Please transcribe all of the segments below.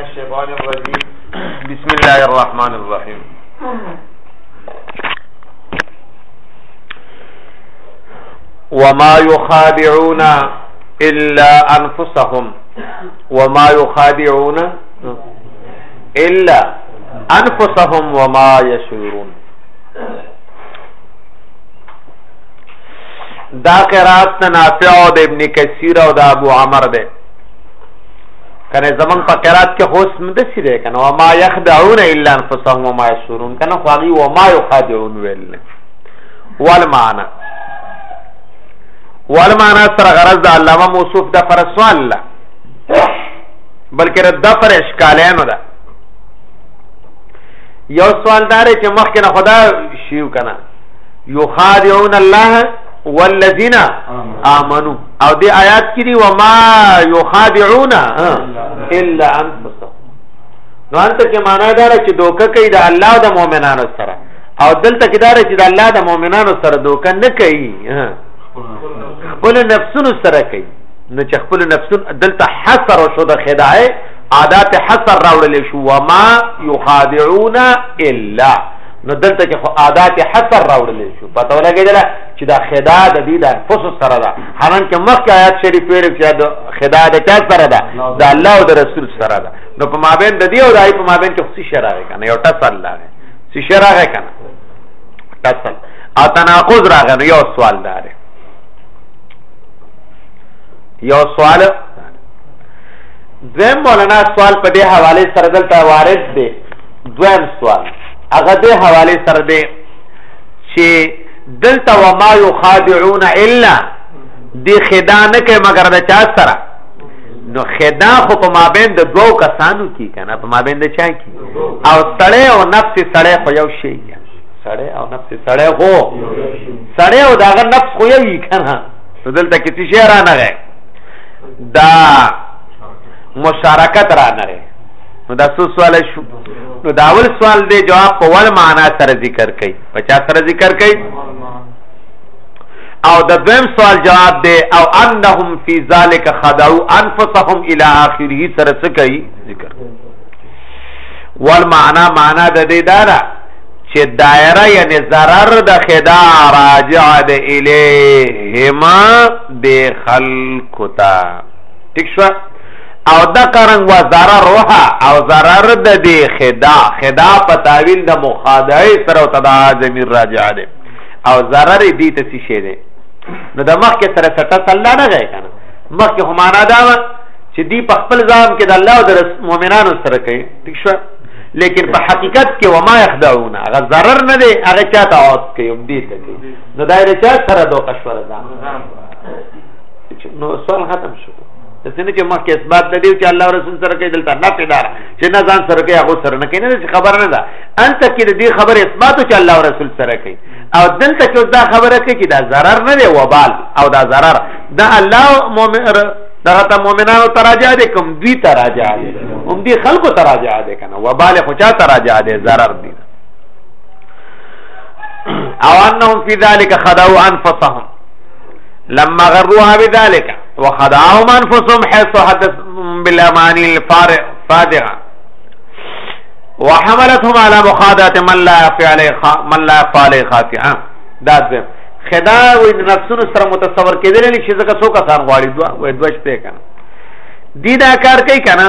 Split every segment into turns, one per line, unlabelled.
الشيطان الرجيم بسم الله الرحمن الرحيم وما يخادعون إلا أنفسهم وما يخادعون إلا أنفسهم وما يشعرون دا قرات نافع او د ابن کثیر او د ابو عمر ده کنه زمون په قرات کې هوس مدسي ده کنه و ما يخدعون الا انفسهم وما يسرون کنه خو هغه و ما يخادعون ویل والمعنى والمعنى سره غرض د علامه موصوف د فر سوال لا بلکې رد فر اشکالانو ده یو سوال دار چې مخکې نه خدا شیو کنه یخادعون الله والذین آمنوا او دې آیات کې دی وما یخادعون الا انفسهم نو انت کې معنا دا چې دوکه کوي د الله د مؤمنانو سره او دلته کې دا چې د الله د مؤمنانو سره دوکه نه کوي خپل نفسونو سره کوي نو چې خپل نفسون دلته حسر شو د خدای عادت حسر راوړل شو وما یخادعون الا نو دلته کې خو عادت حسر راوړل شو پته ولګیدل چې دا خدا د دې د انفس سره ده هران کې مخکې آیات شریف ویل چې دا خدا د چا سره ده د الله او د رسول سره ده نو په مابین د دې او دای په مابین کې څه شراغه کنه یو ټاس الله ده څه شراغه کنه ټاس او تناقض راغی نو یو سوال دار یو سوال دویم مولانا سوال په دې حواله سره دلته وارد دی دویم سوال هغه دې حواله سره دی چې دلته وما يخادعون الا دی خدا نه کوي مگر د چا سره نو خدا خو په مابین د دوو کسانو کې کنه په مابین د چا کې او سړی او نفس سړی خو یو شی سړی او نفس سړی خو سړی او داغه نفس خو یو یې کنه نو دلته کې څه شی را نه غي دا مشارکت را نه نو دا څو سوال شو نو دا اول سوال دی جواب په ول معنا سره ذکر کړي په چا سره ذکر کړي او د دویم سوال جواب دی او انهم فی ذلک خدعوا انفسهم الی اخره سره څه کوي ذکر ول معنا معنا د دې دارا چې دایره یعنی zarar د خدا راجع د الیهما د خلقتا ٹھیک شو او دقه رنګ و ضررها او ضرر د دې خدا خدا په تعویل د مخادعه سره او تدا ضمیر راجع دی او ضرر دې ته څه شي دی نو د مخ کې سره سټه صلی نه غي کنه مخ کې همانا دا چې دی په خپل ځام کې د الله او د مؤمنانو سره کوي ٹھیک شو لیکن په حقیقت کې وما يخدعون هغه ضرر نه دی هغه چاته اوت کوي هم دې ته کوي نو دا یې چا سره دوه قشوره ده نو سوال ختم شو څنګه چې مخکې اسباب د دې چې الله رسول سره کې دلته نه پیدار چې نه ځان سره کې هغه سره نه کې نه خبر نه ده انت کې د دې خبر اسباب چې الله رسول سره کې او دلته چې دا خبره کې چې دا zarar نه دی وبال او دا zarar دا الله مؤمن دا ته مؤمنانو تراجع دي کوم دوی تراجع دي هم دي خلکو تراجع دي کنه وبال خو چا تراجع دي zarar دي او انهم في ذلك خدعوا انفسهم لما غروها بذلك وخدعهم انفسهم حيث حدث بالاماني الفادغه وحملتهم على مخادعه من لا يفعل من لا يفعل خاطئا دا ځم خدا و نفسونو سره متصور کېدل نه شي ځکه څوک کسان غواړي دوه و دوه شپې کنه دی دا کار کوي کنه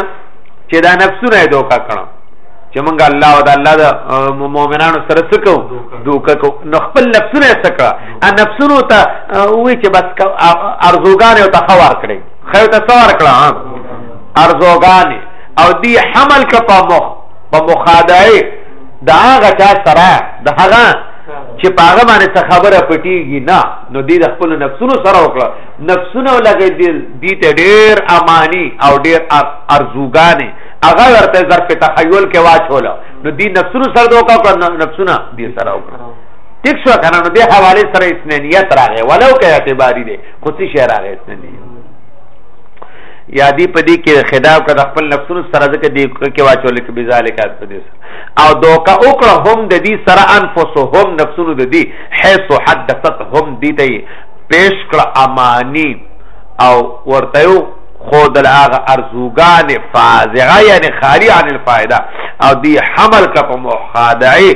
چې دا نفسونه یې دوکا کړو چې مونږ الله او د الله د مؤمنانو سره څه کوو دوکا کوو نو خپل نفسونه یې څه کړه نفسونو ته وی چې بس ارزوګان او تخوار کړي خو ته څور کړه ارزوګان او دی حمل ک په مخ په مخادعه دا هغه چا سره د هغه چې پاغه باندې څه خبره پټیږي نه نو دې د خپل نفسونو سره وکړه نفسونه لګې دې ته ډېر امانی او ډېر ارزوګانې هغه ورته ظرف تخیل کې واچول نو دې نفسونو سره دوکا کړ نفسونه دې سره وکړه ټیک شو کنه نو د حواله سره اسننیت راغې ولو کې اعتباری دی خو څه شی راغې اسننیت یا دی په دې کې خداب کړ خپل نفسونو سره ځکه دی کې واچول کې بذالک په دې سره او دوکا وکړه هم د دې سره انفسهم نفسونو د دې حيث حدثت هم دې ته پیش کړ امانی او ورته یو خود الاغه ارزوګان فازغه یعنی خالی عن الفائده او دی حمل کپ مخادعه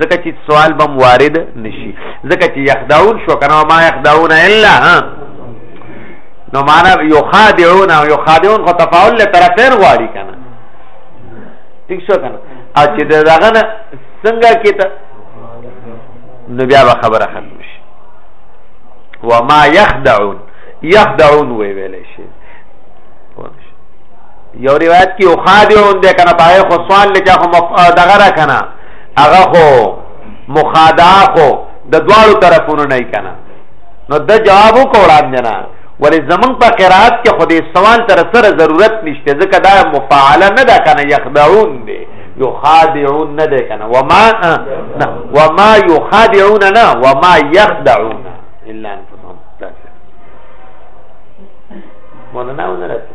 ځکه چې سوال بم وارد نشي ځکه چې یخداون شو کنه ما یخداون الا ها نو معنا یخادعون او یخادعون خو تفاعل له طرفین غواړي کنه ٹھیک شو کنه او چې دغه نه څنګه کې ته نو بیا به خبره ختم شي وما یخدعون یخدعون وی ویل شي یو روایت کې یخادعون ده کنه پای خو سوال لکه هم دغه را کنه هغه خو مخادعه خو د دواړو طرفونو نه کنا نو د جواب وکړم نه ولې زمون په قرات کې خو دې سوال تر سره ضرورت نشته ځکه دا مفاعله نه ده کنه یخدعون دی یخادعون نه ده کنه وما نه وما یخادعون نه وما یخدعون الا انفسهم مولانا ونه راځي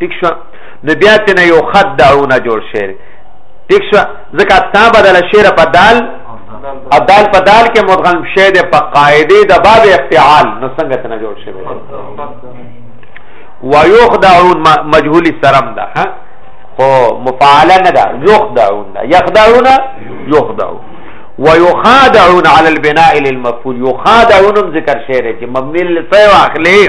ټیک شو نو بیا ته نه یو خط دعونه جوړ شعر ټیک شو ځکه تا بدل شعر په دال او دال په دال کې مدغم شی د په قاعده د باب افتعال نو څنګه ته نه جوړ شوی و یخدعون مجهول سرم ده ها خو مفعله نه ده یخدعون ده یخدعون یخدعون ويخادعون على البناء للمفعول يخادعون ذکر شعر چې مبني للفعل واخلي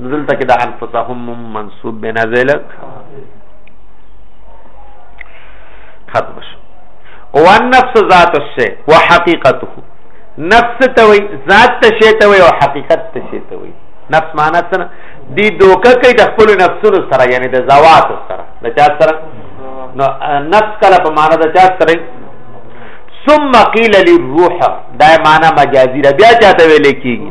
دلته کې د انفسهم منصوب به نازل ختم شو او النفس ذات الشی وحقیقته نفس ته وی ذات ته شی ته وی او حقیقت ته شی ته وی نفس معنا څه دی دوکه کوي د خپل نفسونو سره یعنی د زوات سره د چا سره نو نفس کله په معنا د چا سره ثم قيل للروح دا معنا مجازي را بیا چاته ویل کیږي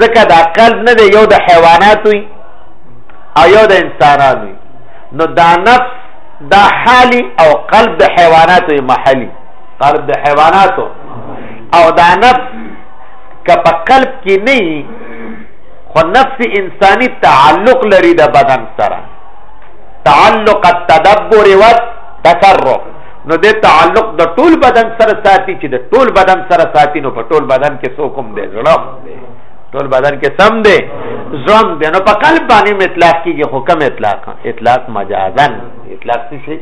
ځکه دا قلب نه دی یو د حیواناتو او یو د انسانانو نو دا نفس دا حالی او قلب د حیواناتو محلی قلب د حیواناتو او دا نفس که په قلب کې نه خو نفس انسانی تعلق لري د بدن سره تعلق التدبر والتصرف نو د تعلق د ټول بدن سره ساتي چې د ټول بدن سره ساتي نو په ټول بدن کې څوک هم دی زړه ټول بدن کې سم دی زړه دی نو په قلب باندې مطلق کېږي خو کم اطلاق اطلاق مجازن اطلاق څه شي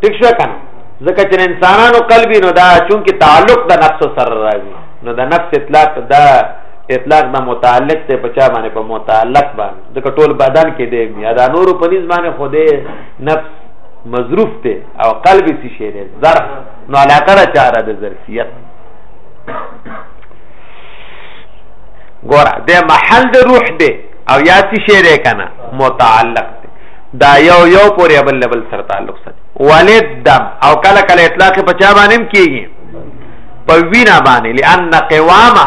ٹھیک شو کنه ځکه چې انسانانو قلبي نو دا چونکی تعلق د نفس سره راځي نو د نفس اطلاق دا اطلاق نه متعلق ته پچا باندې په متعلق باندې د ټول بدن کې دی یا دا نور په نس باندې خو دی نفس مظروف ته او قلب سی شی دی ظرف نو علاقه را چاره د ظرفیت ګوره د محل د روح دی او یا سی شی دی کنه متعلق دی دا یو یو پورې بل بل سره تعلق سره ولید دم او کله کله اطلاق پچا باندې کیږي په وینا باندې لئن قوامه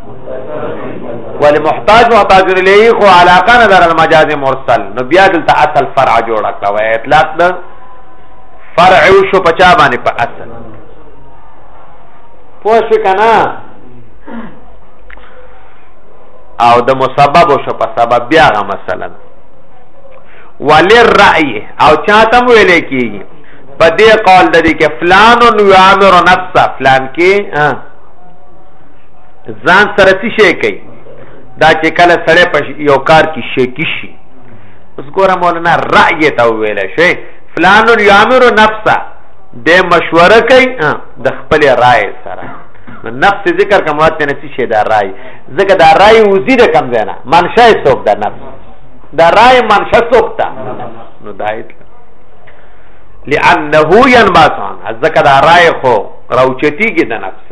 ولی محتاج محتاج الیه خو علاقه نه در المجاز مرسل نو بیا دلته اصل فرع جوړ کړه وای اطلاق د فرع شو پچا باندې په اصل پوښ کنا او د مسبب شو په سبب بیا غ مثلا ولی الرأی او چاته ویل کیږي په دې قول د دې کې فلان یعمر نفسه فلان کې ځان سره څه شي کوي دا چې کله سړی په یو کار کې شکی شي اوس ګوره مولانا رأی ته ویل شي فلان یامر نفسه د مشوره کوي د خپل رائے سره نفس ذکر کوم وخت نه شي دا رائے ځکه دا رائے وزي د کم زینا منشا یې څوک دا نفس دا رائے منشا څوک تا نو دایت لانه ينباسان ځکه دا رائے خو راوچتیږي د نفس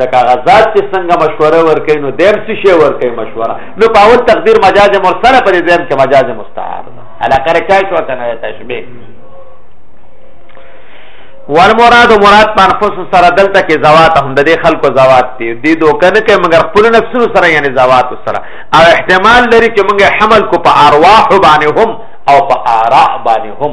لکه هغه ذات چې څنګه مشوره ورکوي نو دیم څه شی ورکوي مشوره نو په اول تقدیر مجاز مرسله پر دیم کې مجاز مستعار ده علاقه رکای شو کنه تشبیه والمراد مراد په انفس سره دلته کې زوات هم د دې خلکو زوات دي دې دوکه نه کوي مګر خپل نفسونو سره یعنی زوات سره او احتمال لري چې موږ حمل کو په ارواح باندې هم او په آراء باندې هم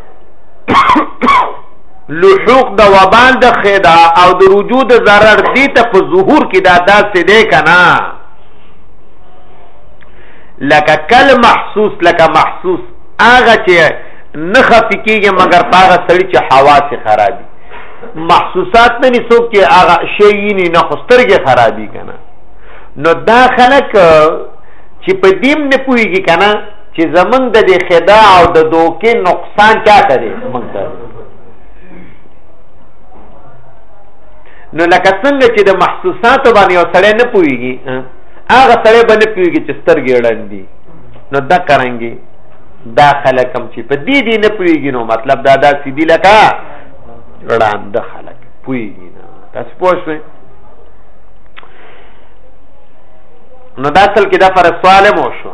لحوق د وبال د خیدا او د رجوع د ضرر دې ته په ظهور کې دا داسې دی کنه لکه کل محسوس لکه محسوس هغه چې نه خفي کېږي مګر په هغه سړي چې حواس خرابي محسوسات نه څوک چې هغه شی نه نه خسترګې خرابي کنه نو دا خلک چې په دیم نه پويږي کنه چې زمونږ د دې خدا او د دوکې نقصان چاته دی مونږ ته نو لکه څنګه چې د محسوساتو باندې یو سړی نه پوهېږي هغه سړی به نه پوهېږي چې سترګې ړن دي نو دا کرنګي دا خلک هم چې په دې دې نه پوهېږي نو مطلب دا داسې دي لکه ړانده خلک پوهېږي نه تاسو پوه شوئ نو دا اصل کې دا پر سوال مو شو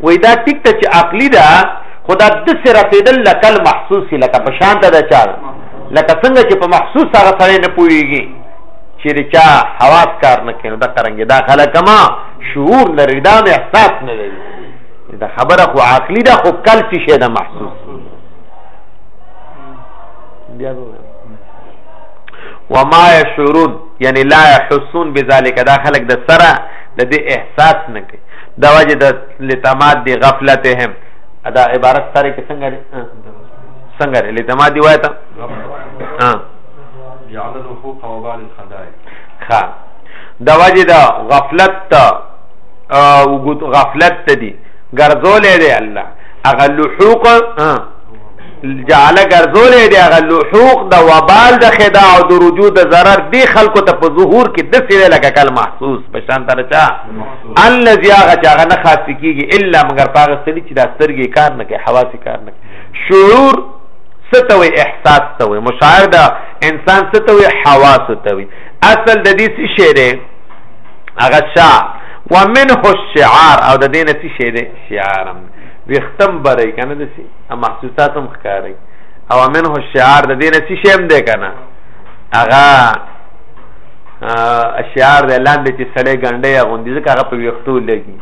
وای دا ټیک ته چې عقلی ده خدا د سر رسیدل لکل محسوس لکه په شان ته ده چا لکه څنګه چې په محسوس هغه سره نه پويږي چې د چا حواس کار نه کوي دا څنګه دا خلک ما شعور لري دا احساس نه لري دا خبره خو عقلی ده خو کل څه شي ده محسوس بیا وما يشعرون یعنی لا يحسون بذلك دا خلک د سره د دې احساس نه کوي دا وجه د لتماد دی غفلتهم دا عبارت سره کې څنګه څنګه لتماد دی وایته ها
جعل الحقوق وبال الخدائع
ها دا وجه دا غفلت ته وګت غفلت ته دی ګرځولې دی الله هغه لحوق جعل ګرځولې دی هغه لحوق د وبال د خدا او د رجوع د zarar دی خلکو ته په ظهور کې د سیره لکه کل محسوس په شان ترچا الذي هغه چې هغه نه خاص کیږي الا مگر پاغه سړي چې دا سترګې کار نه کوي حواس کار نه کوي شعور ستوي احساس ستوي مشاعر دا انسان ستوي حواس ستوي اصل د دې څه شی دی هغه شا ومنه الشعار او د دې نه څه شی دی شعارم وختم بري کنه د سي محسوساتم ښکاري او منه الشعار د دې نه څه شی هم دی کنه هغه اشعار د لاندې چې سړی ګنډي غوندي ځکه هغه په ویختو لګي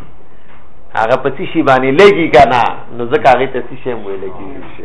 هغه په څه شي باندې لګي کنه نو ځکه هغه ته څه شي ویل کیږي